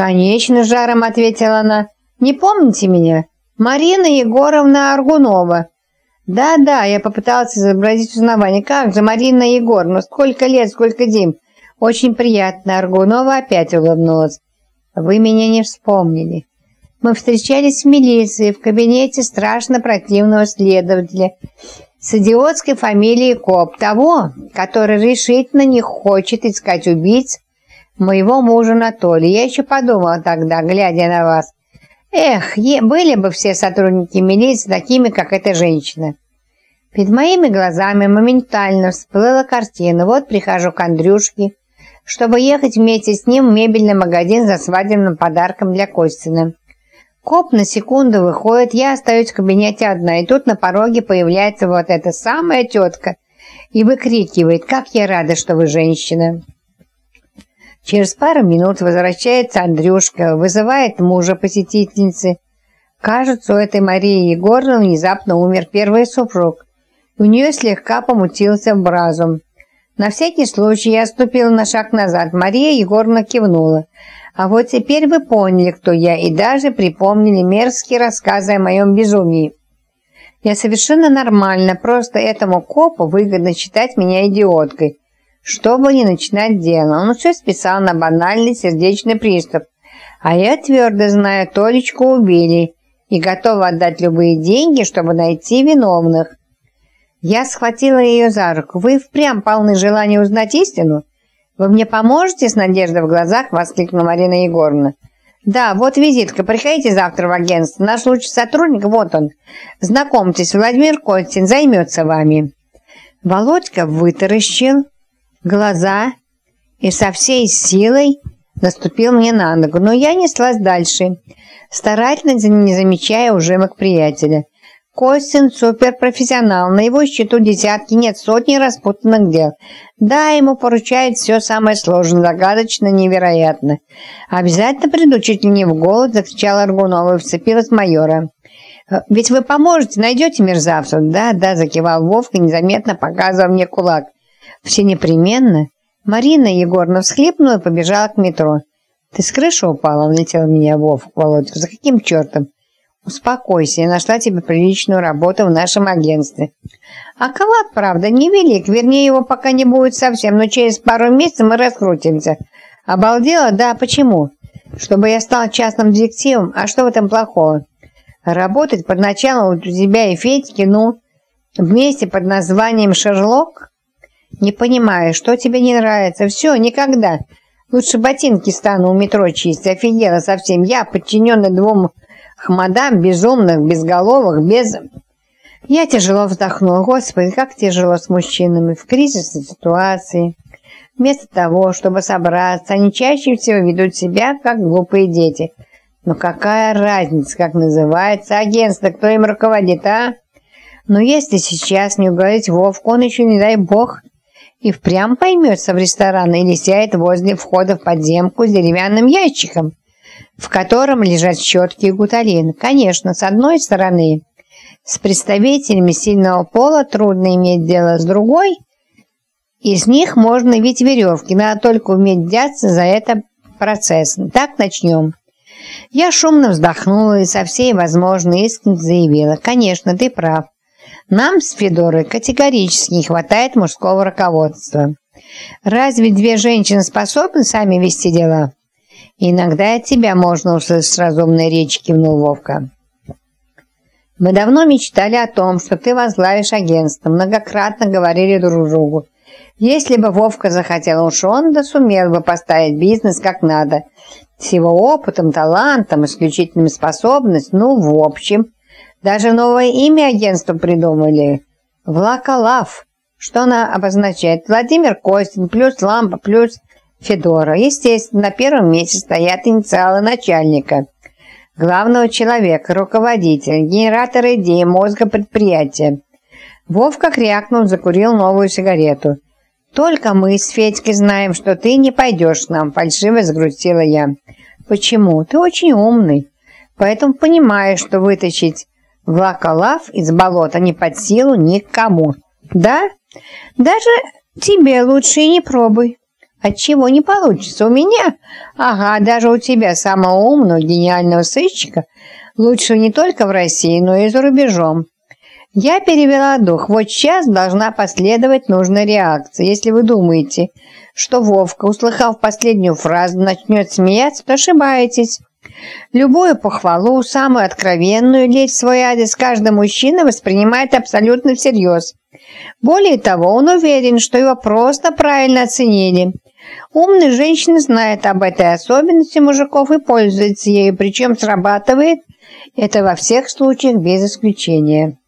«Конечно, жаром», — ответила она. «Не помните меня? Марина Егоровна Аргунова». «Да-да», — я попыталась изобразить узнавание. «Как же, Марина Егоровна, сколько лет, сколько зим!» «Очень приятно», — Аргунова опять улыбнулась. «Вы меня не вспомнили. Мы встречались в милиции в кабинете страшно противного следователя с идиотской фамилией Коп, того, который решительно не хочет искать убийц моего мужа Анатолия. Я еще подумала тогда, глядя на вас. Эх, были бы все сотрудники милиции такими, как эта женщина. Перед моими глазами моментально всплыла картина. Вот прихожу к Андрюшке, чтобы ехать вместе с ним в мебельный магазин за свадебным подарком для Костина. Коп на секунду выходит, я остаюсь в кабинете одна, и тут на пороге появляется вот эта самая тетка и выкрикивает, как я рада, что вы женщина. Через пару минут возвращается Андрюшка, вызывает мужа посетительницы. Кажется, у этой Марии Егоровны внезапно умер первый супруг. У нее слегка помутился в. На всякий случай я ступила на шаг назад. Мария Егоровна кивнула. А вот теперь вы поняли, кто я, и даже припомнили мерзкие рассказы о моем безумии. Я совершенно нормально, просто этому копу выгодно считать меня идиоткой, чтобы не начинать дело. Он все списал на банальный сердечный приступ. А я твердо знаю, Толечку убили и готова отдать любые деньги, чтобы найти виновных. Я схватила ее за руку. «Вы впрямь полны желания узнать истину?» «Вы мне поможете?» — с надеждой в глазах воскликнула Марина Егоровна. «Да, вот визитка. Приходите завтра в агентство. Наш лучший сотрудник, вот он. Знакомьтесь, Владимир Костин займется вами». Володька вытаращил глаза и со всей силой наступил мне на ногу, но я неслась дальше, старательно не замечая ужимок приятеля. Костин суперпрофессионал, на его счету десятки, нет, сотни распутанных дел. Да, ему поручают все самое сложное, загадочно, невероятно. Обязательно приду, чуть ли не в голод, закричала Аргунова и вцепилась майора. «Э, «Ведь вы поможете, найдете мерзавцев?» «Да, да», закивал Вовка, незаметно показывая мне кулак. «Все непременно». Марина Егоровна всхлипнула и побежала к метро. «Ты с крыши упала?» — влетел меня Вовка Володька. «За каким чертом?» «Успокойся, я нашла тебе приличную работу в нашем агентстве». «Оклад, правда, невелик, вернее, его пока не будет совсем, но через пару месяцев мы раскрутимся». «Обалдела? Да, почему?» «Чтобы я стал частным детективом? А что в этом плохого?» «Работать под началом у тебя и Федьки, ну, вместе под названием Шерлок?» «Не понимаю, что тебе не нравится? Все, никогда. Лучше ботинки стану у метро чистить. Офигела совсем. Я, подчиненный двум хмадам безумных, безголовых, без... Я тяжело вздохнула. Господи, как тяжело с мужчинами в кризисной ситуации. Вместо того, чтобы собраться, они чаще всего ведут себя, как глупые дети. Но какая разница, как называется агентство, кто им руководит, а? Но если сейчас не уговорить Вовку, он еще, не дай бог, и впрямь поймется в ресторан или сядет возле входа в подземку с деревянным ящиком в котором лежат щетки и гуталин. Конечно, с одной стороны, с представителями сильного пола трудно иметь дело, с другой, из них можно ведь веревки, надо только уметь взяться за это процесс. Так начнем. Я шумно вздохнула и со всей возможной искренностью заявила. Конечно, ты прав. Нам с Федорой категорически не хватает мужского руководства. Разве две женщины способны сами вести дела? «Иногда от тебя можно услышать разумные речи», — кивнул Вовка. «Мы давно мечтали о том, что ты возглавишь агентство, многократно говорили друг другу. Если бы Вовка захотел, уж он да сумел бы поставить бизнес как надо. С его опытом, талантом, исключительными способностями, ну, в общем. Даже новое имя агентства придумали. Влаколав. Что она обозначает? Владимир Костин плюс лампа плюс Федора. Естественно, на первом месте стоят инициалы начальника, главного человека, руководителя, генератора идеи мозга предприятия. Вовка крякнул, закурил новую сигарету. «Только мы с Федькой знаем, что ты не пойдешь к нам», – фальшиво загрустила я. «Почему? Ты очень умный, поэтому понимаешь, что вытащить Влаколав из болота не под силу никому. Да? Даже тебе лучше и не пробуй». Отчего не получится? У меня? Ага, даже у тебя, самого умного, гениального сыщика, лучше не только в России, но и за рубежом. Я перевела дух. Вот сейчас должна последовать нужная реакция. Если вы думаете, что Вовка, услыхав последнюю фразу, начнет смеяться, то ошибаетесь. Любую похвалу, самую откровенную, лечь в свой адрес каждый мужчина воспринимает абсолютно всерьез. Более того, он уверен, что его просто правильно оценили. Умные женщины знают об этой особенности мужиков и пользуются ею, причем срабатывает это во всех случаях без исключения.